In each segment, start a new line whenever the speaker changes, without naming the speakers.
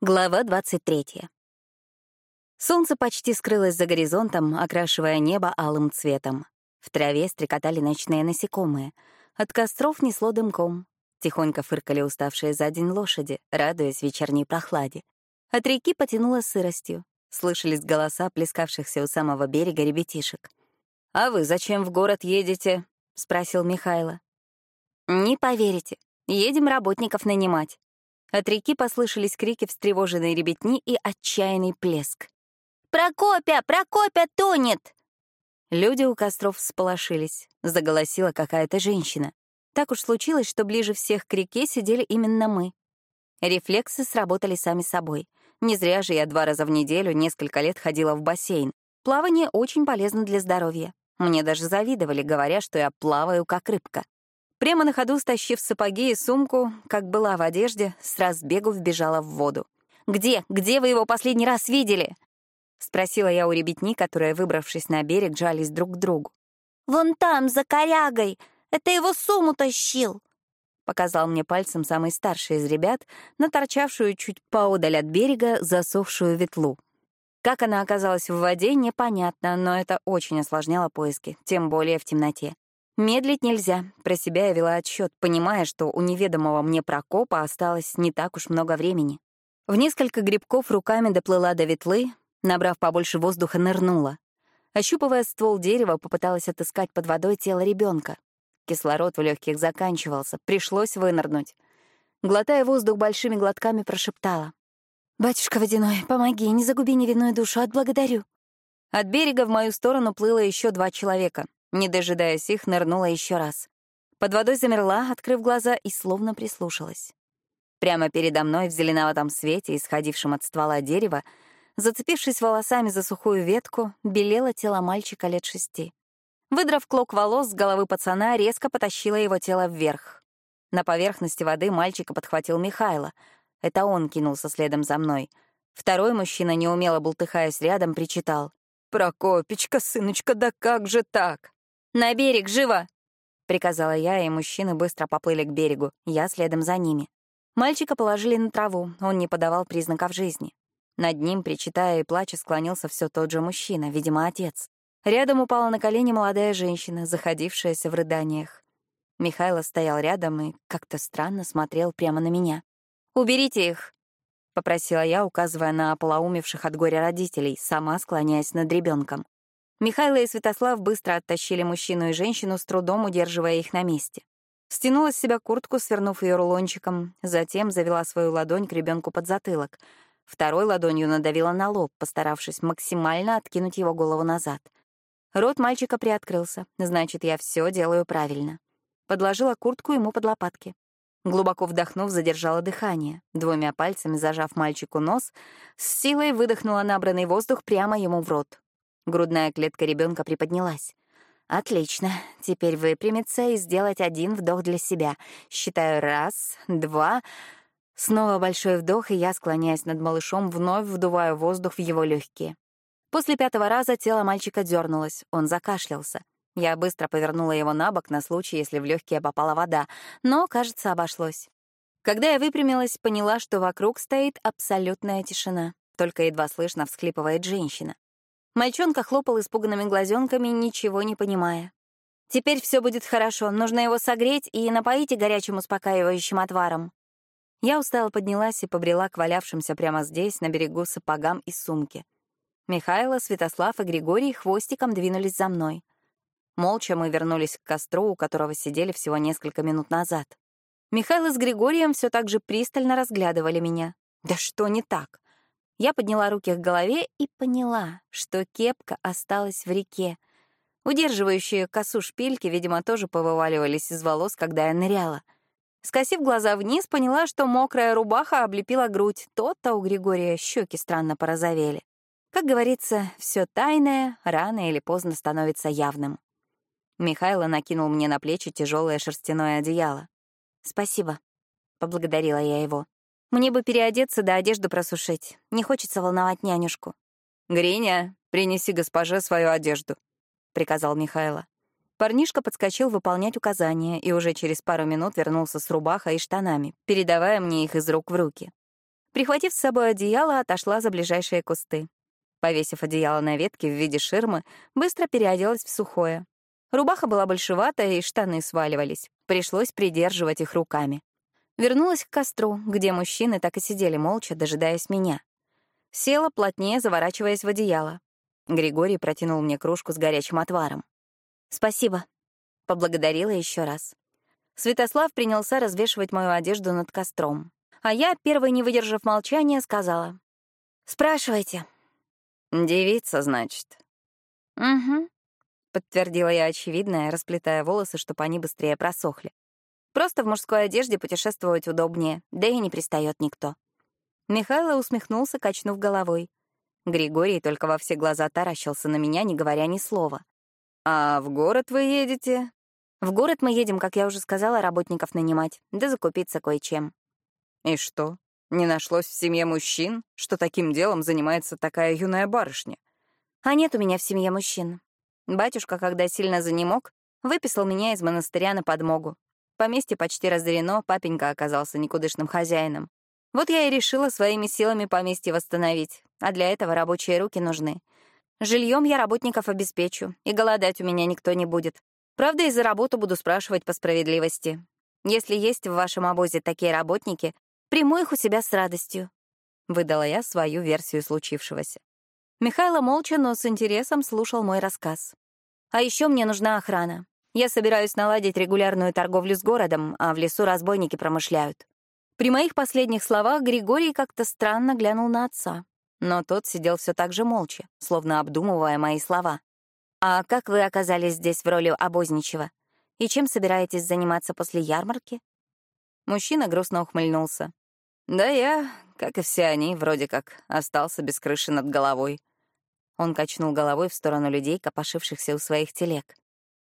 Глава 23. Солнце почти скрылось за горизонтом, окрашивая небо алым цветом. В траве стрекотали ночные насекомые. От костров несло дымком. Тихонько фыркали уставшие за день лошади, радуясь вечерней прохладе. От реки потянуло сыростью. Слышались голоса плескавшихся у самого берега ребятишек. «А вы зачем в город едете?» — спросил Михайло. «Не поверите. Едем работников нанимать. От реки послышались крики встревоженной ребятни и отчаянный плеск. «Прокопя! Прокопя тонет!» Люди у костров всполошились. Заголосила какая-то женщина. Так уж случилось, что ближе всех к реке сидели именно мы. Рефлексы сработали сами собой. Не зря же я два раза в неделю несколько лет ходила в бассейн. Плавание очень полезно для здоровья. Мне даже завидовали, говоря, что я плаваю как рыбка. Прямо на ходу, стащив сапоги и сумку, как была в одежде, с разбегу вбежала в воду. «Где? Где вы его последний раз видели?» — спросила я у ребятни, которые, выбравшись на берег, жались друг к другу.
«Вон там, за корягой! Это его сумму тащил!»
Показал мне пальцем самый старший из ребят, наторчавшую чуть поодаль от берега засохшую ветлу. Как она оказалась в воде, непонятно, но это очень осложняло поиски, тем более в темноте. Медлить нельзя. Про себя я вела отсчет, понимая, что у неведомого мне Прокопа осталось не так уж много времени. В несколько грибков руками доплыла до ветлы, набрав побольше воздуха, нырнула. Ощупывая ствол дерева, попыталась отыскать под водой тело ребенка. Кислород в легких заканчивался, пришлось вынырнуть. Глотая воздух большими глотками, прошептала. «Батюшка Водяной, помоги, не загуби невинную душу, отблагодарю». От берега в мою сторону плыло еще два человека. Не дожидаясь их, нырнула еще раз. Под водой замерла, открыв глаза, и словно прислушалась. Прямо передо мной в зеленоватом свете, исходившем от ствола дерева, зацепившись волосами за сухую ветку, белело тело мальчика лет шести. Выдрав клок волос с головы пацана, резко потащила его тело вверх. На поверхности воды мальчика подхватил Михайло. Это он кинулся следом за мной. Второй мужчина, неумело бултыхаясь рядом, причитал. «Прокопечка, сыночка, да как же так?» «На берег, живо!» — приказала я, и мужчины быстро поплыли к берегу, я следом за ними. Мальчика положили на траву, он не подавал признаков жизни. Над ним, причитая и плача, склонился все тот же мужчина, видимо, отец. Рядом упала на колени молодая женщина, заходившаяся в рыданиях. Михайло стоял рядом и как-то странно смотрел прямо на меня. «Уберите их!» — попросила я, указывая на ополоумевших от горя родителей, сама склоняясь над ребенком. Михайло и Святослав быстро оттащили мужчину и женщину, с трудом удерживая их на месте. Стянула с себя куртку, свернув ее рулончиком, затем завела свою ладонь к ребенку под затылок. Второй ладонью надавила на лоб, постаравшись максимально откинуть его голову назад. Рот мальчика приоткрылся, значит, я все делаю правильно. Подложила куртку ему под лопатки. Глубоко вдохнув, задержала дыхание. Двумя пальцами зажав мальчику нос, с силой выдохнула набранный воздух прямо ему в рот. Грудная клетка ребенка приподнялась. Отлично. Теперь выпрямиться и сделать один вдох для себя. Считаю раз, два. Снова большой вдох, и я, склоняясь над малышом, вновь вдуваю воздух в его легкие. После пятого раза тело мальчика дернулось, он закашлялся. Я быстро повернула его на бок на случай, если в легкие попала вода, но, кажется, обошлось. Когда я выпрямилась, поняла, что вокруг стоит абсолютная тишина. Только едва слышно всхлипывает женщина. Мальчонка хлопал испуганными глазенками, ничего не понимая. «Теперь все будет хорошо. Нужно его согреть и напоить горячим успокаивающим отваром». Я устало поднялась и побрела к валявшимся прямо здесь, на берегу, сапогам и сумке. Михайло, Святослав и Григорий хвостиком двинулись за мной. Молча мы вернулись к костру, у которого сидели всего несколько минут назад. Михайло с Григорием все так же пристально разглядывали меня. Да что не так? Я подняла руки к голове и поняла, что кепка осталась в реке. Удерживающие косу шпильки, видимо, тоже повываливались из волос, когда я ныряла. Скосив глаза вниз, поняла, что мокрая рубаха облепила грудь. То-то у Григория щеки странно порозовели. Как говорится, все тайное рано или поздно становится явным. Михайло накинул мне на плечи тяжелое шерстяное одеяло. «Спасибо», — поблагодарила я его. Мне бы переодеться да одежду просушить. Не хочется волновать нянюшку. «Гриня, принеси госпоже свою одежду», — приказал Михайло. Парнишка подскочил выполнять указания и уже через пару минут вернулся с рубахой и штанами, передавая мне их из рук в руки. Прихватив с собой одеяло, отошла за ближайшие кусты. Повесив одеяло на ветке в виде ширмы, быстро переоделась в сухое. Рубаха была большеватая, и штаны сваливались. Пришлось придерживать их руками. Вернулась к костру, где мужчины так и сидели молча, дожидаясь меня. Села, плотнее заворачиваясь в одеяло. Григорий протянул мне кружку с горячим отваром. «Спасибо», — поблагодарила еще раз. Святослав принялся развешивать мою одежду над костром. А я, первой не выдержав молчания, сказала. «Спрашивайте». «Девица, значит?» «Угу», — подтвердила я очевидное, расплетая волосы, чтобы они быстрее просохли. «Просто в мужской одежде путешествовать удобнее, да и не пристает никто». Михайло усмехнулся, качнув головой. Григорий только во все глаза таращился на меня, не говоря ни слова. «А в город вы едете?» «В город мы едем, как я уже сказала, работников нанимать, да закупиться кое-чем». «И что, не нашлось в семье мужчин, что таким делом занимается такая юная барышня?» «А нет у меня в семье мужчин. Батюшка, когда сильно занемог, выписал меня из монастыря на подмогу. Поместье почти разорено, папенька оказался никудышным хозяином. Вот я и решила своими силами поместье восстановить, а для этого рабочие руки нужны. Жильем я работников обеспечу, и голодать у меня никто не будет. Правда, и за работу буду спрашивать по справедливости. Если есть в вашем обозе такие работники, приму их у себя с радостью. Выдала я свою версию случившегося. Михайло молча, но с интересом слушал мой рассказ. А еще мне нужна охрана. Я собираюсь наладить регулярную торговлю с городом, а в лесу разбойники промышляют. При моих последних словах Григорий как-то странно глянул на отца, но тот сидел все так же молча, словно обдумывая мои слова. «А как вы оказались здесь в роли обозничего? И чем собираетесь заниматься после ярмарки?» Мужчина грустно ухмыльнулся. «Да я, как и все они, вроде как, остался без крыши над головой». Он качнул головой в сторону людей, копошившихся у своих телег.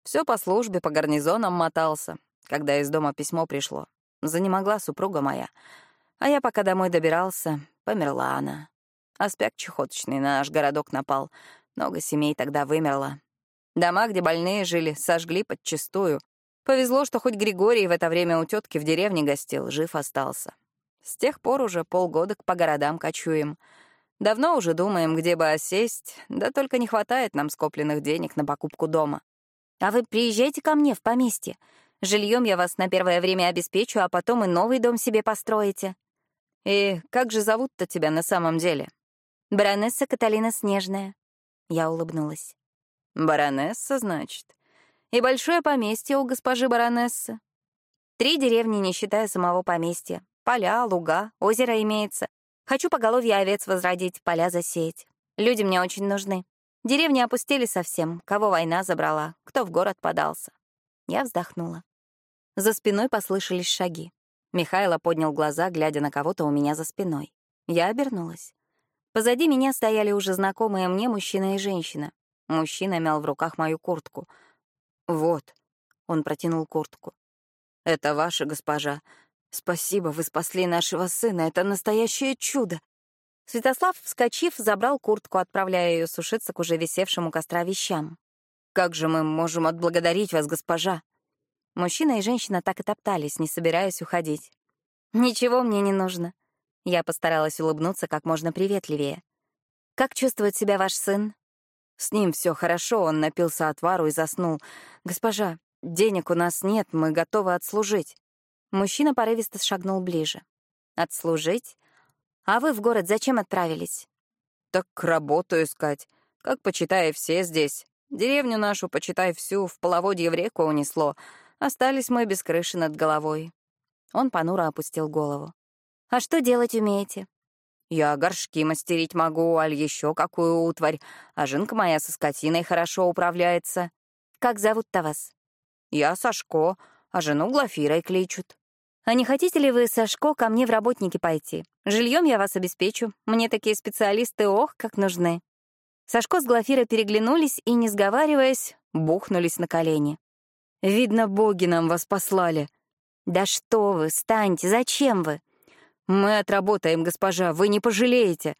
Все по службе, по гарнизонам мотался, когда из дома письмо пришло. Занемогла супруга моя. А я пока домой добирался, померла она. Аспект чехоточный на наш городок напал. Много семей тогда вымерло. Дома, где больные жили, сожгли подчистую. Повезло, что хоть Григорий в это время у тетки в деревне гостил, жив остался. С тех пор уже полгода по городам кочуем. Давно уже думаем, где бы осесть, да только не хватает нам скопленных денег на покупку дома. А вы приезжайте ко мне в поместье. Жильем я вас на первое время обеспечу, а потом и новый дом себе построите. И как же зовут-то тебя на самом деле? Баронесса Каталина Снежная. Я улыбнулась. Баронесса, значит. И большое поместье у госпожи баронессы. Три деревни, не считая самого поместья. Поля, луга, озеро имеется. Хочу поголовье овец возродить, поля засеять. Люди мне очень нужны. Деревни опустили совсем, кого война забрала, кто в город подался. Я вздохнула. За спиной послышались шаги. Михайло поднял глаза, глядя на кого-то у меня за спиной. Я обернулась. Позади меня стояли уже знакомые мне мужчина и женщина. Мужчина мял в руках мою куртку. «Вот», — он протянул куртку. «Это ваша госпожа. Спасибо, вы спасли нашего сына. Это настоящее чудо». Святослав, вскочив, забрал куртку, отправляя ее сушиться к уже висевшему костра вещам. «Как же мы можем отблагодарить вас, госпожа?» Мужчина и женщина так и топтались, не собираясь уходить. «Ничего мне не нужно». Я постаралась улыбнуться как можно приветливее. «Как чувствует себя ваш сын?» «С ним все хорошо, он напился отвару и заснул. Госпожа, денег у нас нет, мы готовы отслужить». Мужчина порывисто шагнул ближе. «Отслужить? А вы в город зачем отправились?» «Так работу искать. Как, почитай, все здесь. Деревню нашу, почитай, всю, в половодье в реку унесло. Остались мы без крыши над головой. Он понуро опустил голову. «А что делать умеете?» «Я горшки мастерить могу, аль еще какую утварь, а жинка моя со скотиной хорошо управляется». «Как зовут-то вас?» «Я Сашко, а жену Глафирой кличут». «А не хотите ли вы, Сашко, ко мне в работники пойти? Жильем я вас обеспечу. Мне такие специалисты, ох, как нужны». Сашко с Глафирой переглянулись и, не сговариваясь, бухнулись на колени. Видно, боги нам вас послали. Да что вы, станьте, зачем вы? Мы отработаем, госпожа, вы не пожалеете.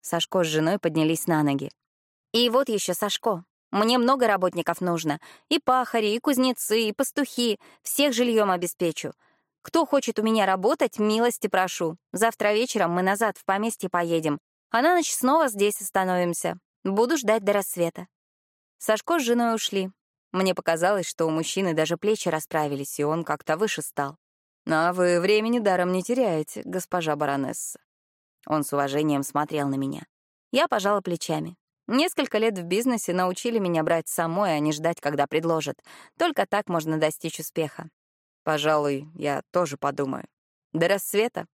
Сашко с женой поднялись на ноги. И вот еще Сашко. Мне много работников нужно. И пахари, и кузнецы, и пастухи. Всех жильем обеспечу. Кто хочет у меня работать, милости прошу. Завтра вечером мы назад в поместье поедем, а на ночь снова здесь остановимся. Буду ждать до рассвета. Сашко с женой ушли. Мне показалось, что у мужчины даже плечи расправились, и он как-то выше стал. «А вы времени даром не теряете, госпожа баронесса». Он с уважением смотрел на меня. Я пожала плечами. Несколько лет в бизнесе научили меня брать самой, а не ждать, когда предложат. Только так можно достичь успеха. Пожалуй, я тоже подумаю. До рассвета.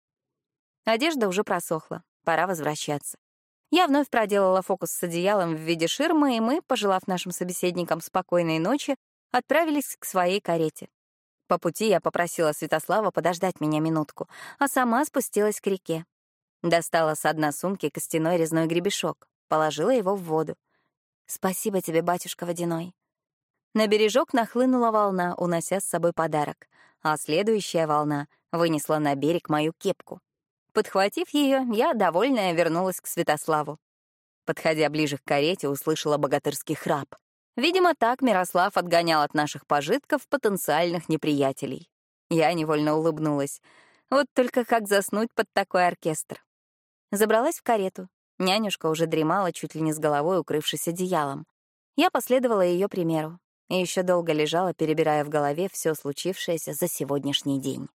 Одежда уже просохла. Пора возвращаться. Я вновь проделала фокус с одеялом в виде ширмы, и мы, пожелав нашим собеседникам спокойной ночи, отправились к своей карете. По пути я попросила Святослава подождать меня минутку, а сама спустилась к реке. Достала с дна сумки костяной резной гребешок, положила его в воду. «Спасибо тебе, батюшка водяной». На бережок нахлынула волна, унося с собой подарок, а следующая волна вынесла на берег мою кепку. Подхватив ее, я, довольная, вернулась к Святославу. Подходя ближе к карете, услышала богатырский храп. Видимо, так Мирослав отгонял от наших пожитков потенциальных неприятелей. Я невольно улыбнулась. Вот только как заснуть под такой оркестр? Забралась в карету. Нянюшка уже дремала, чуть ли не с головой укрывшись одеялом. Я последовала ее примеру и еще долго лежала, перебирая в голове все случившееся за сегодняшний день.